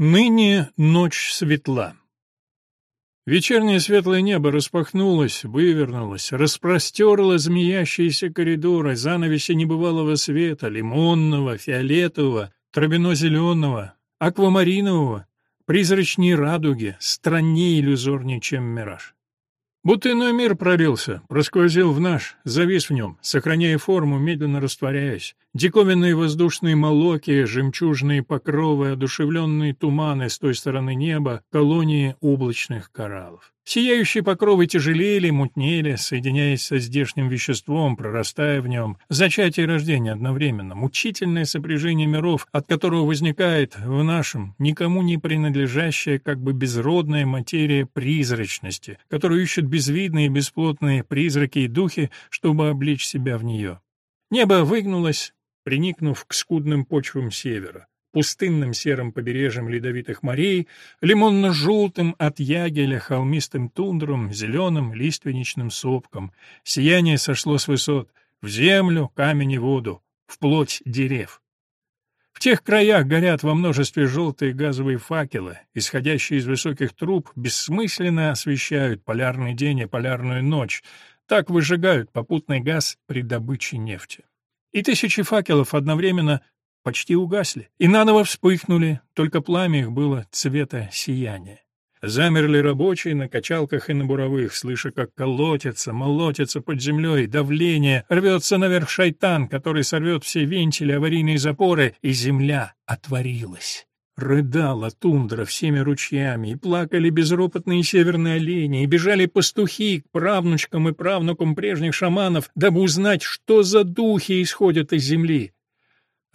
Ныне ночь светла. Вечернее светлое небо распахнулось, вывернулось, распростерло змеящиеся коридоры, занавеси небывалого света, лимонного, фиолетового, травяно-зеленого, аквамаринового, призрачней радуги, страннее иллюзорнее, чем мираж. Будто иной мир пролился, просквозил в наш, завис в нем, сохраняя форму, медленно растворяясь. Диковинные воздушные молоки, жемчужные покровы, одушевленные туманы с той стороны неба, колонии облачных кораллов. Сияющие покровы тяжелели, мутнели, соединяясь со здешним веществом, прорастая в нем. Зачатие и рождение одновременно, мучительное сопряжение миров, от которого возникает в нашем, никому не принадлежащая, как бы безродная материя призрачности, которую ищут безвидные бесплотные призраки и духи, чтобы обличь себя в нее. Небо выгнулось, приникнув к скудным почвам севера пустынным серым побережьем ледовитых морей, лимонно-желтым от ягеля холмистым тундром, зеленым лиственничным сопком. Сияние сошло с высот, в землю, камень и воду, в плоть дерев. В тех краях горят во множестве желтые газовые факелы, исходящие из высоких труб, бессмысленно освещают полярный день и полярную ночь, так выжигают попутный газ при добыче нефти. И тысячи факелов одновременно почти угасли и наново вспыхнули, только пламя их было цвета сияния. Замерли рабочие на качалках и на буровых, слыша, как колотится, молотится под землей, давление, рвется наверх шайтан, который сорвет все вентили, аварийные запоры, и земля отворилась. Рыдала тундра всеми ручьями, и плакали безропотные северные олени, и бежали пастухи к правнучкам и правнукам прежних шаманов, дабы узнать, что за духи исходят из земли.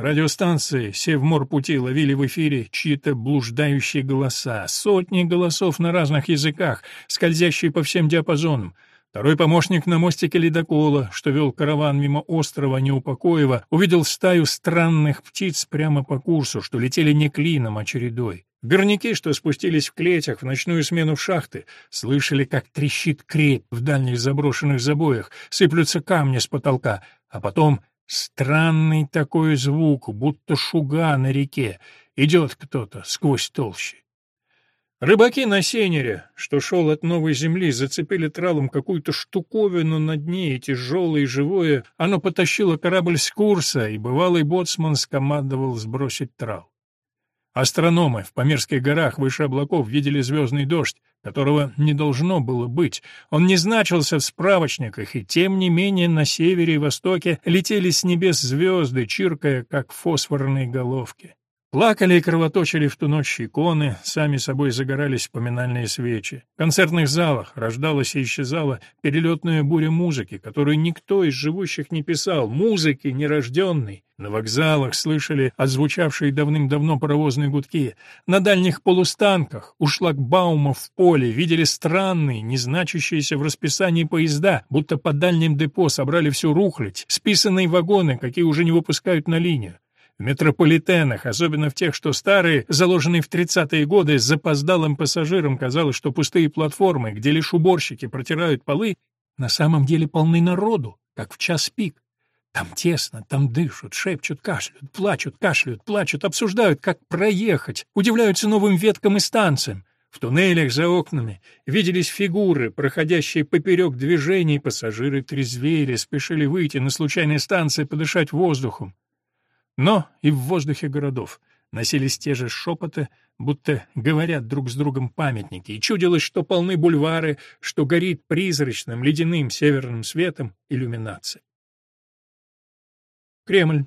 Радиостанции Севморпути ловили в эфире чьи-то блуждающие голоса, сотни голосов на разных языках, скользящие по всем диапазонам. Второй помощник на мостике ледокола, что вел караван мимо острова Неупокоева, увидел стаю странных птиц прямо по курсу, что летели не клином, а чередой. Горняки, что спустились в клетях в ночную смену в шахты, слышали, как трещит крепь в дальних заброшенных забоях, сыплются камни с потолка, а потом Странный такой звук, будто шуга на реке. Идет кто-то сквозь толщи. Рыбаки на сенере, что шел от новой земли, зацепили тралом какую-то штуковину на дне, и тяжелое и живое, оно потащило корабль с курса, и бывалый боцман скомандовал сбросить трал. Астрономы в Памирских горах выше облаков видели звездный дождь, которого не должно было быть. Он не значился в справочниках, и тем не менее на севере и востоке летели с небес звезды, чиркая, как фосфорные головки. Плакали и кровоточили в ту ночь иконы, сами собой загорались поминальные свечи. В концертных залах рождалась и исчезала перелетная буря музыки, которую никто из живущих не писал, музыки нерожденной. На вокзалах слышали отзвучавшие давным-давно паровозные гудки. На дальних полустанках, у шлагбаумов в поле, видели странные, не значащиеся в расписании поезда, будто по дальним депо собрали всю рухлядь, списанные вагоны, какие уже не выпускают на линию. В метрополитенах, особенно в тех, что старые, заложенные в 30-е годы, с запоздалым пассажирам казалось, что пустые платформы, где лишь уборщики протирают полы, на самом деле полны народу, как в час пик. Там тесно, там дышат, шепчут, кашляют, плачут, кашляют, плачут, обсуждают, как проехать, удивляются новым веткам и станциям. В туннелях за окнами виделись фигуры, проходящие поперек движений, пассажиры трезвели, спешили выйти на случайные станции подышать воздухом. Но и в воздухе городов носились те же шепоты, будто говорят друг с другом памятники, и чудилось, что полны бульвары, что горит призрачным ледяным северным светом иллюминация. Кремль.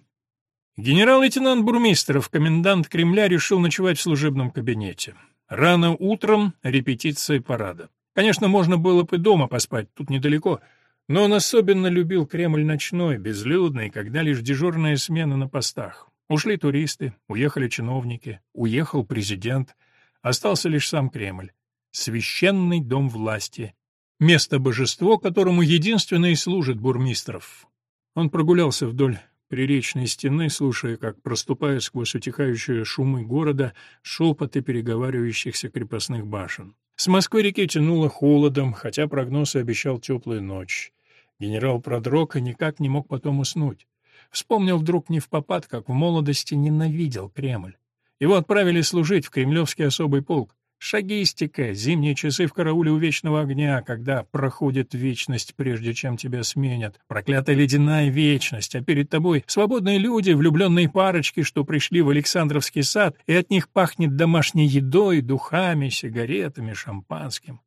Генерал-лейтенант Бурмистров, комендант Кремля, решил ночевать в служебном кабинете. Рано утром репетиция парада. Конечно, можно было бы дома поспать, тут недалеко — но он особенно любил Кремль ночной, безлюдный, когда лишь дежурная смена на постах. Ушли туристы, уехали чиновники, уехал президент, остался лишь сам Кремль. Священный дом власти. Место божество, которому единственно и служит бурмистров. Он прогулялся вдоль приречной стены, слушая, как проступая сквозь утихающие шумы города шепоты переговаривающихся крепостных башен. С Москвы-реки тянуло холодом, хотя прогноз обещал теплую ночь. Генерал продрог и никак не мог потом уснуть. Вспомнил вдруг не в попад, как в молодости ненавидел Кремль. Его отправили служить в Кремлевский особый полк. Шагистика, зимние часы в карауле у вечного огня, когда проходит вечность, прежде чем тебя сменят. Проклятая ледяная вечность, а перед тобой свободные люди, влюбленные парочки, что пришли в Александровский сад, и от них пахнет домашней едой, духами, сигаретами, шампанским.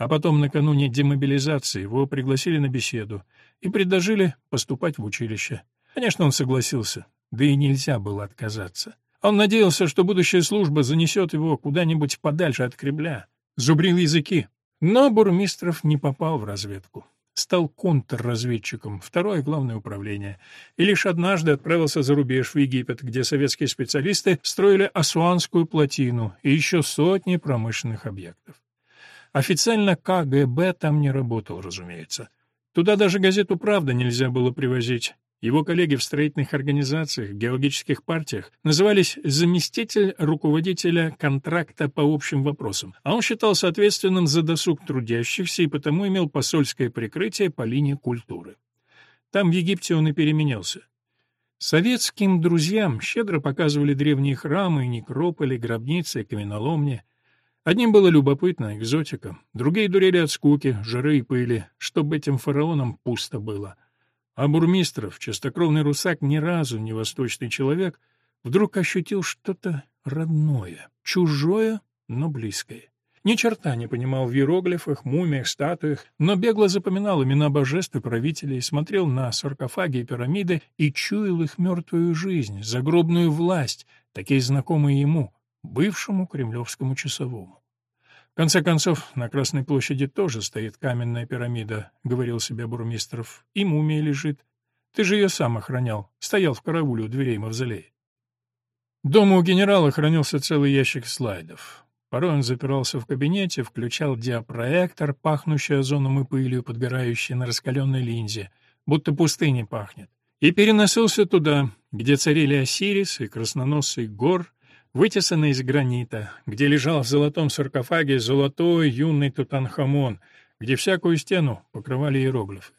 А потом, накануне демобилизации, его пригласили на беседу и предложили поступать в училище. Конечно, он согласился, да и нельзя было отказаться. Он надеялся, что будущая служба занесет его куда-нибудь подальше от Кремля. Зубрил языки. Но Бурмистров не попал в разведку. Стал контрразведчиком, второе главное управление. И лишь однажды отправился за рубеж в Египет, где советские специалисты строили Асуанскую плотину и еще сотни промышленных объектов. Официально КГБ там не работал, разумеется. Туда даже газету «Правда» нельзя было привозить. Его коллеги в строительных организациях, геологических партиях назывались заместитель руководителя контракта по общим вопросам, а он считался ответственным за досуг трудящихся и потому имел посольское прикрытие по линии культуры. Там в Египте он и переменился. Советским друзьям щедро показывали древние храмы, некрополи, гробницы, каменоломни. Одним было любопытно, экзотика, другие дурели от скуки, жары и пыли, чтобы этим фараонам пусто было — а Бурмистров, чистокровный русак, ни разу не восточный человек, вдруг ощутил что-то родное, чужое, но близкое. Ни черта не понимал в иероглифах, мумиях, статуях, но бегло запоминал имена божеств и правителей, смотрел на саркофаги и пирамиды и чуял их мертвую жизнь, загробную власть, такие знакомые ему, бывшему кремлевскому часовому. В конце концов, на Красной площади тоже стоит каменная пирамида, — говорил себе Бурмистров, — и мумия лежит. Ты же ее сам охранял, стоял в карауле у дверей мавзолея. Дома у генерала хранился целый ящик слайдов. Порой он запирался в кабинете, включал диапроектор, пахнущий озоном и пылью, подгорающий на раскаленной линзе, будто пустыней пахнет, и переносился туда, где царили Осирис и красноносый гор, вытесанный из гранита, где лежал в золотом саркофаге золотой юный Тутанхамон, где всякую стену покрывали иероглифы.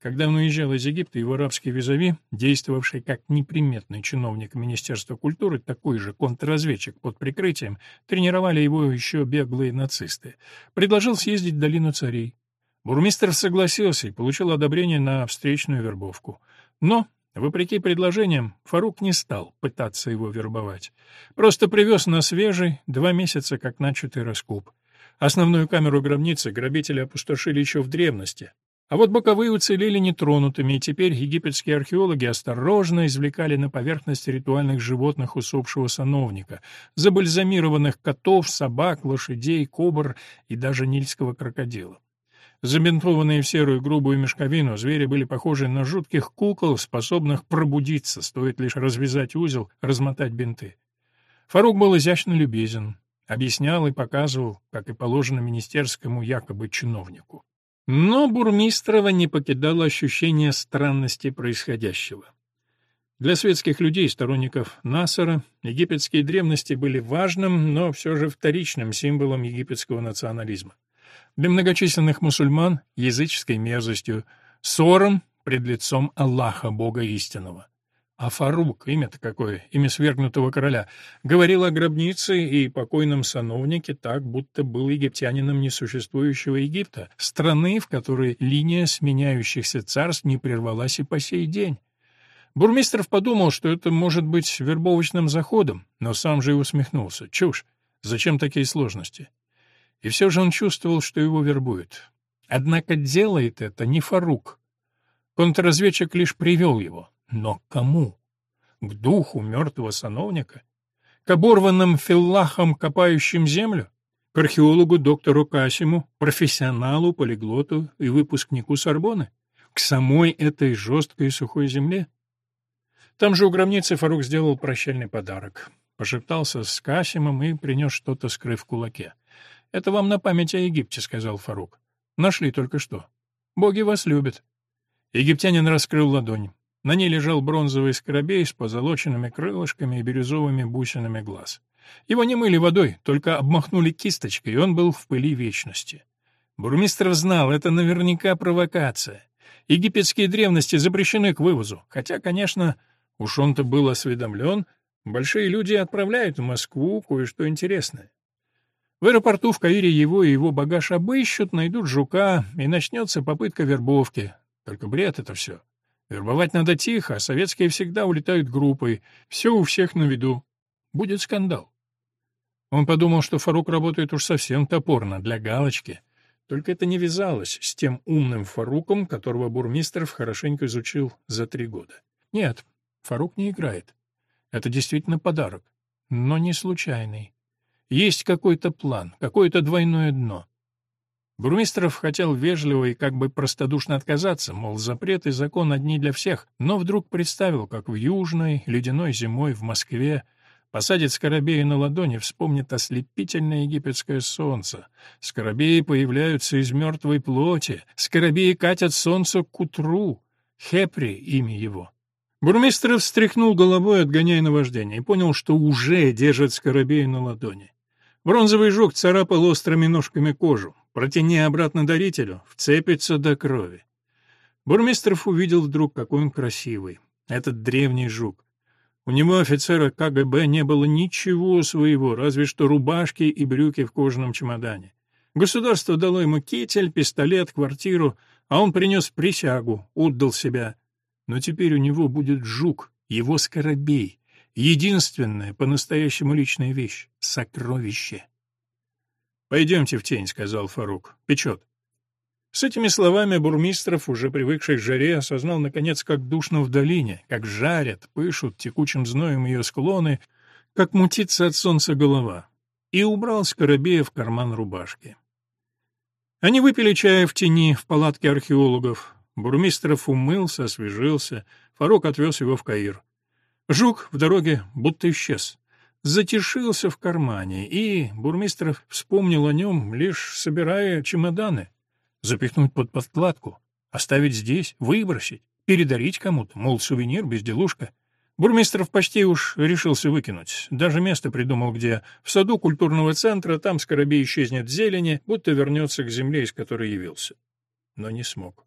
Когда он уезжал из Египта, его арабский визави, действовавший как неприметный чиновник Министерства культуры, такой же контрразведчик под прикрытием, тренировали его еще беглые нацисты, предложил съездить в долину царей. Бурмистр согласился и получил одобрение на встречную вербовку. Но Вопреки предложениям, Фарук не стал пытаться его вербовать. Просто привез на свежий, два месяца как начатый раскуп. Основную камеру гробницы грабители опустошили еще в древности. А вот боковые уцелели нетронутыми, и теперь египетские археологи осторожно извлекали на поверхность ритуальных животных усопшего сановника, забальзамированных котов, собак, лошадей, кобр и даже нильского крокодила. Забинтованные в серую грубую мешковину, звери были похожи на жутких кукол, способных пробудиться, стоит лишь развязать узел, размотать бинты. Фарук был изящно любезен, объяснял и показывал, как и положено министерскому якобы чиновнику. Но Бурмистрова не покидало ощущение странности происходящего. Для светских людей, сторонников Насара, египетские древности были важным, но все же вторичным символом египетского национализма для многочисленных мусульман — языческой мерзостью, ссором пред лицом Аллаха, Бога истинного. А Фарук, имя-то какое, имя свергнутого короля, говорил о гробнице и покойном сановнике так, будто был египтянином несуществующего Египта, страны, в которой линия сменяющихся царств не прервалась и по сей день. Бурмистров подумал, что это может быть вербовочным заходом, но сам же и усмехнулся. Чушь! Зачем такие сложности? И все же он чувствовал, что его вербуют. Однако делает это не Фарук. Контрразведчик лишь привел его. Но к кому? К духу мертвого сановника? К оборванным филлахам, копающим землю? К археологу доктору Касиму, профессионалу, полиглоту и выпускнику Сорбоны? К самой этой жесткой и сухой земле? Там же у гробницы Фарук сделал прощальный подарок. Пошептался с Касимом и принес что-то, скрыв в кулаке. «Это вам на память о Египте», — сказал Фарук. «Нашли только что. Боги вас любят». Египтянин раскрыл ладонь. На ней лежал бронзовый скоробей с позолоченными крылышками и бирюзовыми бусинами глаз. Его не мыли водой, только обмахнули кисточкой, и он был в пыли вечности. Бурмистров знал, это наверняка провокация. Египетские древности запрещены к вывозу, хотя, конечно, уж он-то был осведомлен Большие люди отправляют в Москву кое-что интересное. В аэропорту в Каире его и его багаж обыщут, найдут жука, и начнется попытка вербовки. Только бред это все. Вербовать надо тихо, а советские всегда улетают группой. Все у всех на виду. Будет скандал. Он подумал, что Фарук работает уж совсем топорно, для галочки. Только это не вязалось с тем умным Фаруком, которого Бурмистров хорошенько изучил за три года. Нет, Фарук не играет. Это действительно подарок, но не случайный. Есть какой-то план, какое-то двойное дно. Бурмистров хотел вежливо и как бы простодушно отказаться, мол, запрет и закон одни для всех, но вдруг представил, как в южной, ледяной зимой в Москве посадит скоробея на ладони, вспомнит ослепительное египетское солнце. Скоробеи появляются из мертвой плоти, скоробеи катят солнце к утру. Хепри — имя его. Бурмистров встряхнул головой, отгоняя наваждение, и понял, что уже держит скоробея на ладони. Бронзовый жук царапал острыми ножками кожу. Протяни обратно дарителю, вцепится до крови. Бурмистров увидел вдруг, какой он красивый. Этот древний жук. У него, офицера КГБ, не было ничего своего, разве что рубашки и брюки в кожаном чемодане. Государство дало ему китель, пистолет, квартиру, а он принес присягу, отдал себя. Но теперь у него будет жук, его скоробей, единственная по-настоящему личная вещь — сокровище. «Пойдемте в тень», — сказал Фарук. «Печет». С этими словами Бурмистров, уже привыкший к жаре, осознал, наконец, как душно в долине, как жарят, пышут текучим зноем ее склоны, как мутится от солнца голова, и убрал Скоробея в карман рубашки. Они выпили чая в тени в палатке археологов. Бурмистров умылся, освежился, Фарук отвез его в Каир. Жук в дороге будто исчез затишился в кармане, и Бурмистров вспомнил о нем, лишь собирая чемоданы. Запихнуть под подкладку, оставить здесь, выбросить, передарить кому-то, мол, сувенир, безделушка. Бурмистров почти уж решился выкинуть. Даже место придумал, где в саду культурного центра, там скоробей исчезнет в зелени, будто вернется к земле, из которой явился. Но не смог.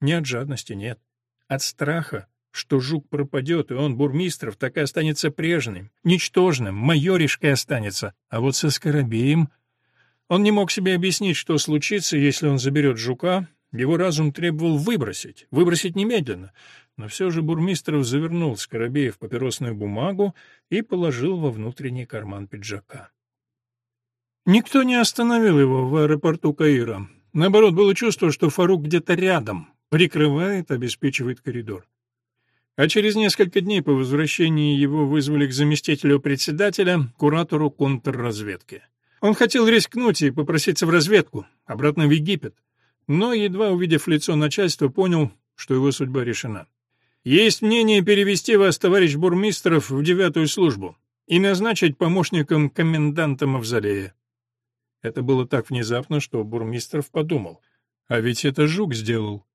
Не от жадности, нет. От страха, что жук пропадет, и он, Бурмистров, так и останется прежним, ничтожным, майоришкой останется. А вот со Скоробеем... Он не мог себе объяснить, что случится, если он заберет жука. Его разум требовал выбросить, выбросить немедленно. Но все же Бурмистров завернул Скоробея в папиросную бумагу и положил во внутренний карман пиджака. Никто не остановил его в аэропорту Каира. Наоборот, было чувство, что Фарук где-то рядом, прикрывает, обеспечивает коридор. А через несколько дней по возвращении его вызвали к заместителю председателя, куратору контрразведки. Он хотел рискнуть и попроситься в разведку, обратно в Египет, но, едва увидев лицо начальства, понял, что его судьба решена. «Есть мнение перевести вас, товарищ Бурмистров, в девятую службу и назначить помощником коменданта Мавзолея». Это было так внезапно, что Бурмистров подумал, а ведь это Жук сделал.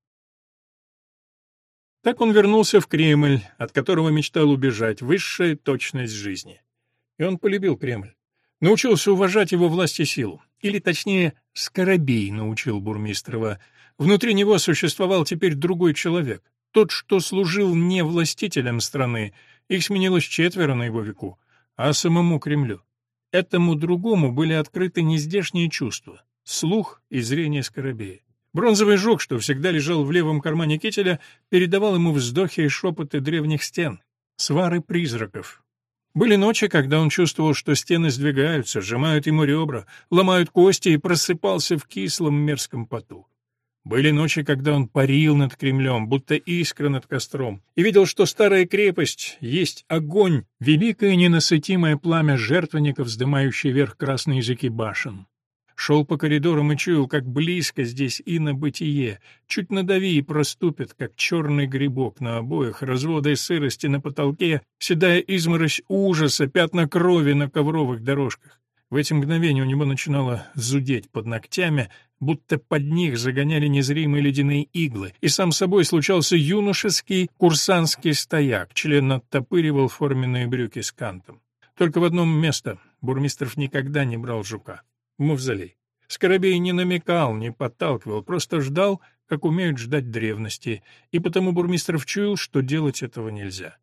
Так он вернулся в Кремль, от которого мечтал убежать, высшая точность жизни. И он полюбил Кремль. Научился уважать его власть и силу. Или, точнее, Скоробей научил Бурмистрова. Внутри него существовал теперь другой человек. Тот, что служил не властителям страны, их сменилось четверо на его веку, а самому Кремлю. Этому другому были открыты нездешние чувства — слух и зрение Скоробея. Бронзовый жук, что всегда лежал в левом кармане кителя, передавал ему вздохи и шепоты древних стен, свары призраков. Были ночи, когда он чувствовал, что стены сдвигаются, сжимают ему ребра, ломают кости и просыпался в кислом мерзком поту. Были ночи, когда он парил над Кремлем, будто искра над костром, и видел, что старая крепость есть огонь, великое ненасытимое пламя жертвенников, вздымающее вверх красные языки башен. Шел по коридорам и чуял, как близко здесь и на бытие. Чуть надави и проступит, как черный грибок на обоях, разводы сырости на потолке, седая изморозь ужаса, пятна крови на ковровых дорожках. В эти мгновения у него начинало зудеть под ногтями, будто под них загоняли незримые ледяные иглы, и сам собой случался юношеский курсантский стояк, член оттопыривал форменные брюки с кантом. Только в одном место Бурмистров никогда не брал жука мавзолей. Скоробей не намекал, не подталкивал, просто ждал, как умеют ждать древности, и потому Бурмистров чуял, что делать этого нельзя.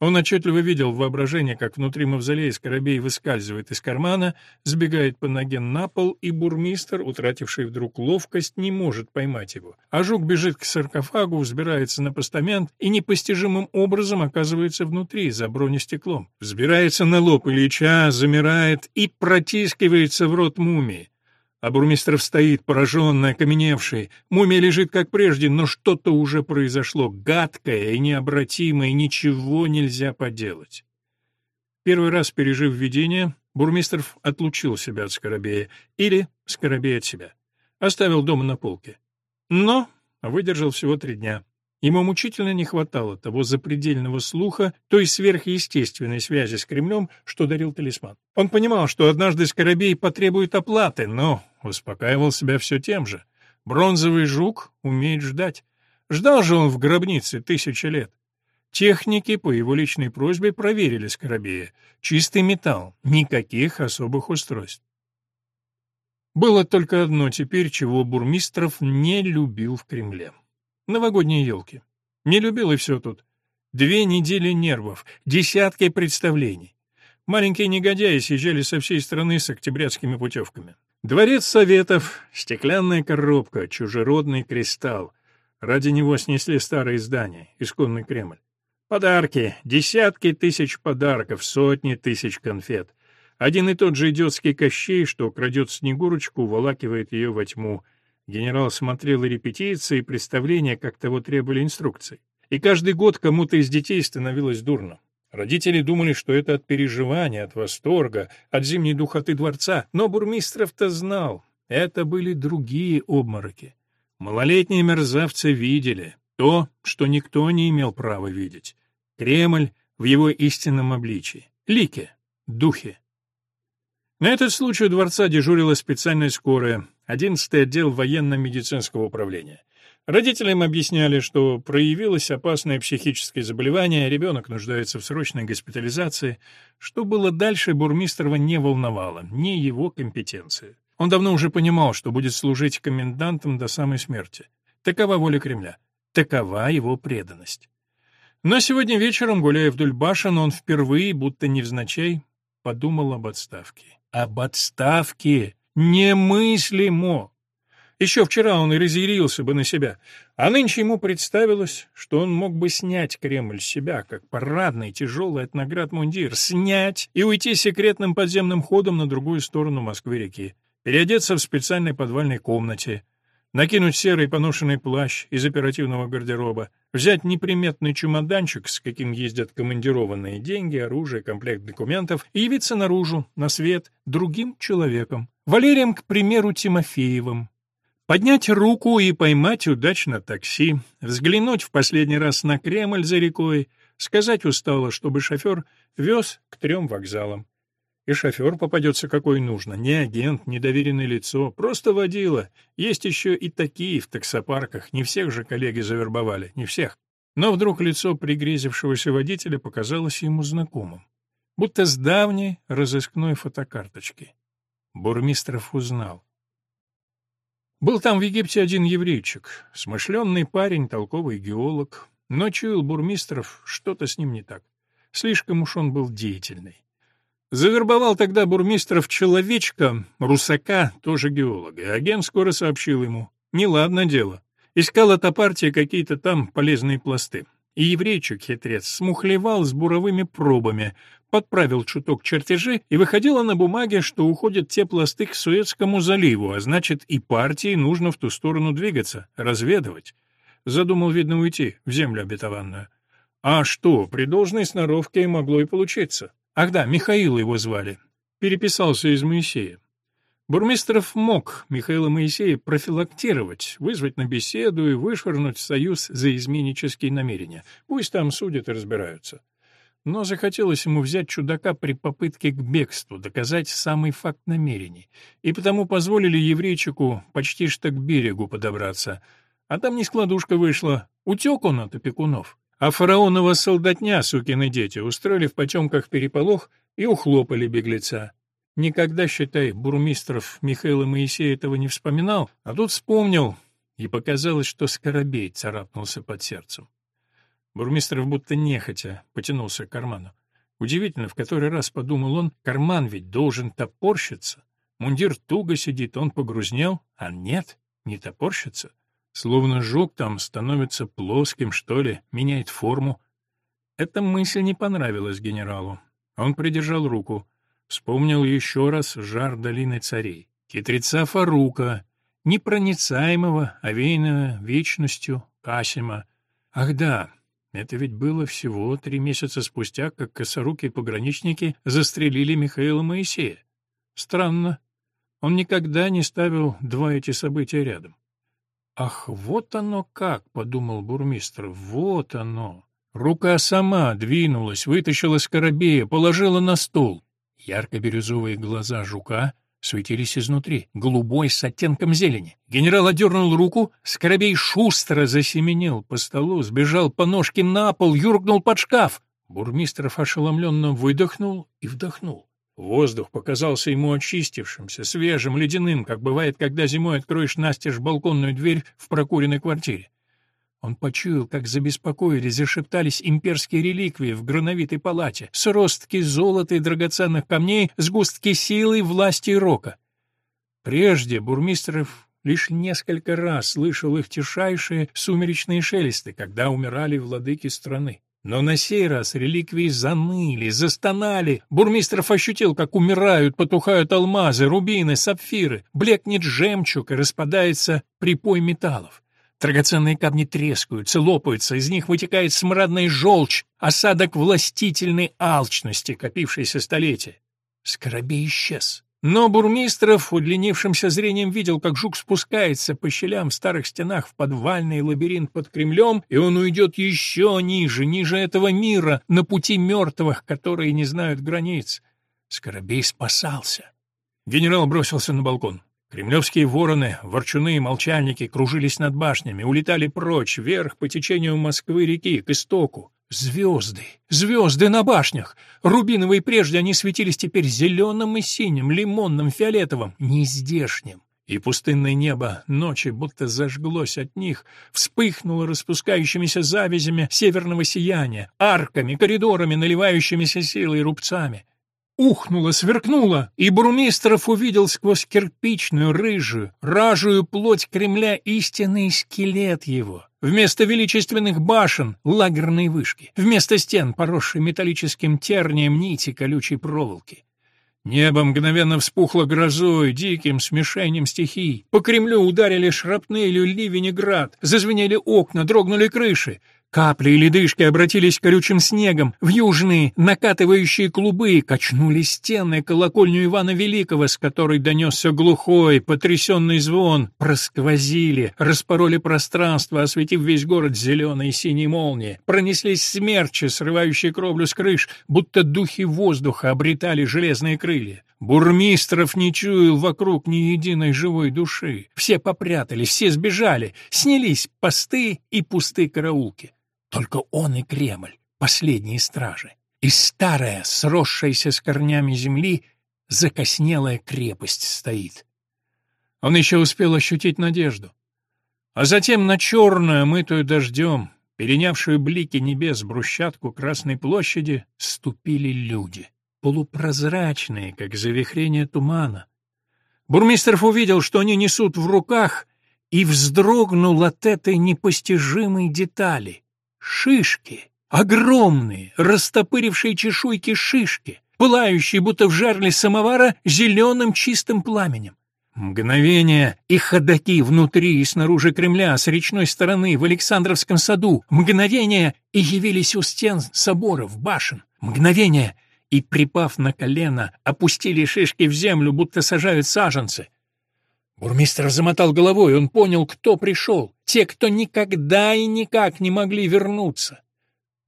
Он отчетливо видел в воображении, как внутри мавзолея Скоробей выскальзывает из кармана, сбегает по ноге на пол, и бурмистр, утративший вдруг ловкость, не может поймать его. А жук бежит к саркофагу, взбирается на постамент и непостижимым образом оказывается внутри, за бронестеклом. Взбирается на лоб Ильича, замирает и протискивается в рот мумии. А Бурмистров стоит, пораженный, окаменевший. Мумия лежит как прежде, но что-то уже произошло, гадкое и необратимое, ничего нельзя поделать. Первый раз пережив видение, Бурмистров отлучил себя от Скоробея, или Скоробей от себя. Оставил дома на полке. Но выдержал всего три дня. Ему мучительно не хватало того запредельного слуха, той сверхъестественной связи с Кремлем, что дарил талисман. Он понимал, что однажды Скоробей потребует оплаты, но успокаивал себя все тем же. Бронзовый жук умеет ждать. Ждал же он в гробнице тысячи лет. Техники по его личной просьбе проверили Скоробея. Чистый металл, никаких особых устройств. Было только одно теперь, чего Бурмистров не любил в Кремле. Новогодние елки. Не любил и все тут. Две недели нервов, десятки представлений. Маленькие негодяи съезжали со всей страны с октябрятскими путевками. Дворец Советов, стеклянная коробка, чужеродный кристалл. Ради него снесли старые здания, исконный Кремль. Подарки, десятки тысяч подарков, сотни тысяч конфет. Один и тот же идиотский Кощей, что крадет Снегурочку, волакивает ее во тьму — Генерал смотрел и репетиции, и представления, как того требовали инструкции. И каждый год кому-то из детей становилось дурно. Родители думали, что это от переживания, от восторга, от зимней духоты дворца, но Бурмистров-то знал, это были другие обмороки. Малолетние мерзавцы видели то, что никто не имел права видеть. Кремль в его истинном обличии, лике, духе. На этот случай у дворца дежурила специальная скорая, 11-й отдел военно-медицинского управления. Родителям объясняли, что проявилось опасное психическое заболевание, ребенок нуждается в срочной госпитализации. Что было дальше, Бурмистрова не волновало, не его компетенция. Он давно уже понимал, что будет служить комендантом до самой смерти. Такова воля Кремля, такова его преданность. Но сегодня вечером, гуляя вдоль башен, он впервые, будто невзначай, подумал об отставке. Об отставке! Немыслимо! Еще вчера он и разъярился бы на себя, а нынче ему представилось, что он мог бы снять Кремль с себя, как парадный, тяжелый от наград мундир, снять и уйти секретным подземным ходом на другую сторону Москвы-реки, переодеться в специальной подвальной комнате, накинуть серый поношенный плащ из оперативного гардероба, взять неприметный чемоданчик, с каким ездят командированные деньги, оружие, комплект документов, и явиться наружу, на свет, другим человеком. Валерием, к примеру, Тимофеевым. Поднять руку и поймать удачно такси, взглянуть в последний раз на Кремль за рекой, сказать устало, чтобы шофер вез к трем вокзалам. И шофер попадется какой нужно, не агент, не доверенное лицо, просто водила. Есть еще и такие в таксопарках, не всех же коллеги завербовали, не всех. Но вдруг лицо пригрезившегося водителя показалось ему знакомым, будто с давней разыскной фотокарточки. Бурмистров узнал. Был там в Египте один еврейчик, смышленный парень, толковый геолог, но чуял Бурмистров, что-то с ним не так. Слишком уж он был деятельный. Завербовал тогда бурмистров человечка, русака, тоже геолога. Агент скоро сообщил ему. Неладно дело. Искал эта партия какие-то там полезные пласты. И еврейчик, хитрец, смухлевал с буровыми пробами, подправил чуток чертежи, и выходило на бумаге, что уходят те пласты к Суэцкому заливу, а значит, и партии нужно в ту сторону двигаться, разведывать. Задумал, видно, уйти в землю обетованную. А что, при должной сноровке могло и получиться. Ах да, Михаил его звали. Переписался из Моисея. Бурмистров мог Михаила Моисея профилактировать, вызвать на беседу и вышвырнуть в союз за изменнические намерения. Пусть там судят и разбираются. Но захотелось ему взять чудака при попытке к бегству, доказать самый факт намерений, и потому позволили еврейчику почти что к берегу подобраться. А там не складушка вышла, утек он от опекунов. А фараонова солдатня, сукины дети, устроили в потемках переполох и ухлопали беглеца. Никогда, считай, бурмистров Михаила Моисея этого не вспоминал, а тут вспомнил, и показалось, что скоробей царапнулся под сердцем. Бурмистров будто нехотя потянулся к карману. Удивительно, в который раз подумал он, карман ведь должен топорщиться. Мундир туго сидит, он погрузнел, а нет, не топорщится. Словно жук там становится плоским, что ли, меняет форму. Эта мысль не понравилась генералу. Он придержал руку. Вспомнил еще раз жар долины царей. Хитреца Фарука, непроницаемого, овеянного вечностью Касима. Ах да, это ведь было всего три месяца спустя, как косорукие пограничники застрелили Михаила Моисея. Странно. Он никогда не ставил два эти события рядом. «Ах, вот оно как!» — подумал бурмистр. «Вот оно!» Рука сама двинулась, вытащила скоробея, положила на стол. Ярко-бирюзовые глаза жука светились изнутри, голубой с оттенком зелени. Генерал одернул руку, Скоробей шустро засеменил по столу, сбежал по ножке на пол, юркнул под шкаф. Бурмистров ошеломленно выдохнул и вдохнул. Воздух показался ему очистившимся, свежим, ледяным, как бывает, когда зимой откроешь настежь балконную дверь в прокуренной квартире. Он почуял, как забеспокоились, зашептались имперские реликвии в грановитой палате, сростки золота и драгоценных камней, сгустки силы, власти и рока. Прежде Бурмистров лишь несколько раз слышал их тишайшие сумеречные шелесты, когда умирали владыки страны. Но на сей раз реликвии заныли, застонали. Бурмистров ощутил, как умирают, потухают алмазы, рубины, сапфиры, блекнет жемчуг и распадается припой металлов. Драгоценные камни трескаются, лопаются, из них вытекает смрадная желчь, осадок властительной алчности, копившейся столетия. Скоробей исчез. Но Бурмистров удлинившимся зрением видел, как жук спускается по щелям в старых стенах в подвальный лабиринт под Кремлем, и он уйдет еще ниже, ниже этого мира, на пути мертвых, которые не знают границ. Скоробей спасался. Генерал бросился на балкон. Кремлевские вороны, ворчуны и молчальники кружились над башнями, улетали прочь, вверх по течению Москвы-реки, к истоку. Звезды! Звезды на башнях! Рубиновые прежде они светились теперь зеленым и синим, лимонным, фиолетовым, нездешним. И пустынное небо ночи будто зажглось от них, вспыхнуло распускающимися завязями северного сияния, арками, коридорами, наливающимися силой рубцами ухнуло, сверкнуло, и Бурмистров увидел сквозь кирпичную, рыжую, ражую плоть Кремля истинный скелет его. Вместо величественных башен — лагерные вышки, вместо стен, поросшие металлическим тернием нити колючей проволоки. Небо мгновенно вспухло грозой, диким смешением стихий. По Кремлю ударили шрапнелью ливень и град, зазвенели окна, дрогнули крыши. Капли и ледышки обратились колючим снегом, в южные, накатывающие клубы, качнули стены колокольню Ивана Великого, с которой донесся глухой, потрясенный звон, просквозили, распороли пространство, осветив весь город зеленой и синей молнией, пронеслись смерчи, срывающие кровлю с крыш, будто духи воздуха обретали железные крылья. Бурмистров не чуял вокруг ни единой живой души. Все попрятались, все сбежали, снялись посты и пустые караулки. Только он и Кремль, последние стражи. И старая, сросшаяся с корнями земли, закоснелая крепость стоит. Он еще успел ощутить надежду. А затем на черную, омытую дождем, перенявшую блики небес брусчатку Красной площади, ступили люди, полупрозрачные, как завихрение тумана. Бурмистров увидел, что они несут в руках, и вздрогнул от этой непостижимой детали — Шишки. Огромные, растопырившие чешуйки шишки, пылающие, будто в жарле самовара, зеленым чистым пламенем. Мгновение и ходаки внутри и снаружи Кремля, с речной стороны, в Александровском саду. Мгновение и явились у стен соборов, башен. Мгновение и, припав на колено, опустили шишки в землю, будто сажают саженцы. Бурмистр замотал головой, он понял, кто пришел. Те, кто никогда и никак не могли вернуться.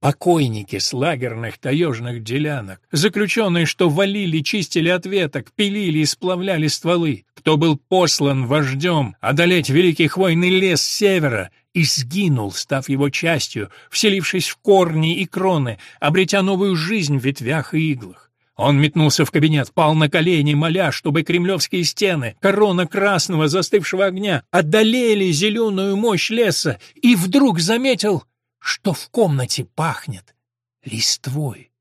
Покойники с лагерных таежных делянок, заключенные, что валили, чистили от веток, пилили и сплавляли стволы, кто был послан вождем одолеть великий хвойный лес севера и сгинул, став его частью, вселившись в корни и кроны, обретя новую жизнь в ветвях и иглах. Он метнулся в кабинет, пал на колени, моля, чтобы кремлевские стены, корона красного застывшего огня, одолели зеленую мощь леса, и вдруг заметил что в комнате пахнет листвой,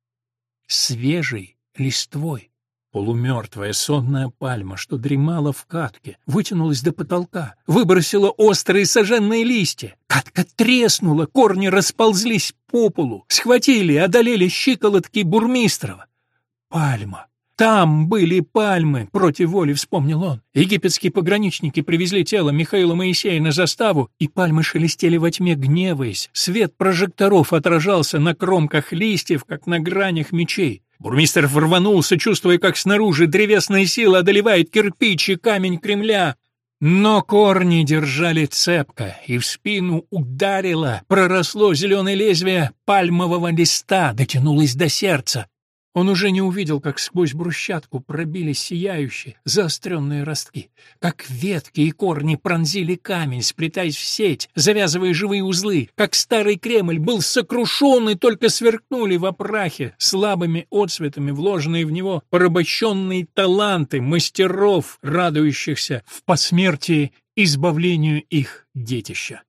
свежей листвой. Полумертвая сонная пальма, что дремала в катке, вытянулась до потолка, выбросила острые сожженные листья. Катка треснула, корни расползлись по полу, схватили и одолели щиколотки Бурмистрова. Пальма. Там были пальмы, против воли вспомнил он. Египетские пограничники привезли тело Михаила Моисея на заставу, и пальмы шелестели во тьме, гневаясь. Свет прожекторов отражался на кромках листьев, как на гранях мечей. Бурмистр рванулся, чувствуя, как снаружи древесная сила одолевает кирпич и камень Кремля. Но корни держали цепко, и в спину ударило, проросло зеленое лезвие пальмового листа, дотянулось до сердца. Он уже не увидел, как сквозь брусчатку пробились сияющие, заостренные ростки, как ветки и корни пронзили камень, сплетаясь в сеть, завязывая живые узлы, как старый Кремль был сокрушен и только сверкнули в опрахе, слабыми отцветами вложенные в него порабощенные таланты мастеров, радующихся в посмертии избавлению их детища.